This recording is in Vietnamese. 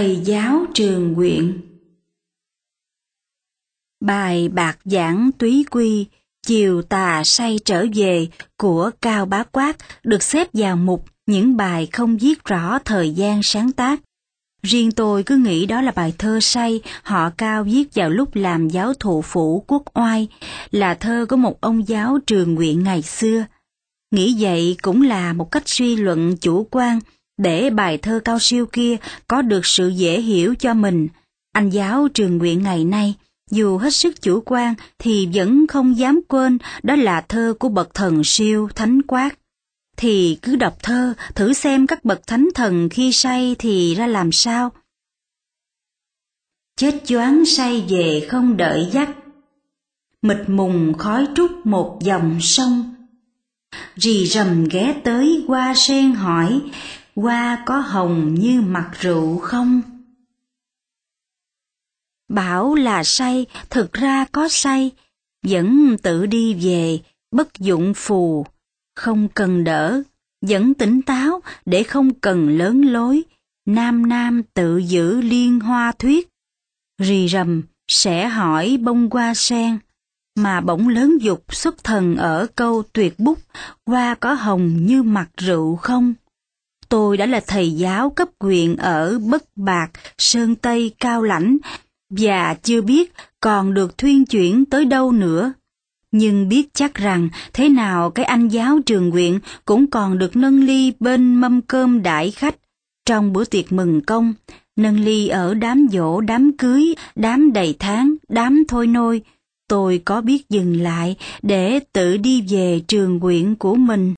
Thầy giáo trường nguyện Bài bạc giảng túy quy, chiều tà say trở về của Cao Bá Quát được xếp vào mục những bài không viết rõ thời gian sáng tác. Riêng tôi cứ nghĩ đó là bài thơ say họ Cao viết vào lúc làm giáo thụ phủ quốc oai, là thơ của một ông giáo trường nguyện ngày xưa. Nghĩ vậy cũng là một cách suy luận chủ quan, để bài thơ cao siêu kia có được sự dễ hiểu cho mình. Anh giáo trường nguyện ngày nay, dù hết sức chủ quan thì vẫn không dám quên đó là thơ của bậc thần siêu thánh quát. Thì cứ đọc thơ, thử xem các bậc thánh thần khi say thì ra làm sao. Chết choáng say về không đợi dắt, mịt mùng khói trút một dòng sông. Rì rầm ghé tới qua sen hỏi, hoa có hồng như mặt rượu không? Bảo là say, thực ra có say, vẫn tự đi về, bất dụng phù, không cần đỡ, vẫn tỉnh táo để không cần lớn lối, nam nam tự giữ liên hoa thuyết. Rì rầm sẽ hỏi bông hoa sen, mà bỗng lớn dục xuất thần ở câu tuyệt bút, hoa có hồng như mặt rượu không? Tôi đã là thầy giáo cấp quyền ở Bất Bạc, Sơn Tây, Cao Lãnh, và chưa biết còn được thuyên chuyển tới đâu nữa. Nhưng biết chắc rằng thế nào cái anh giáo trường nguyện cũng còn được nâng ly bên mâm cơm đại khách trong bữa tiệc mừng công, nâng ly ở đám dỗ, đám cưới, đám đầy tháng, đám thôi nôi. Tôi có biết dừng lại để tự đi về trường nguyện của mình.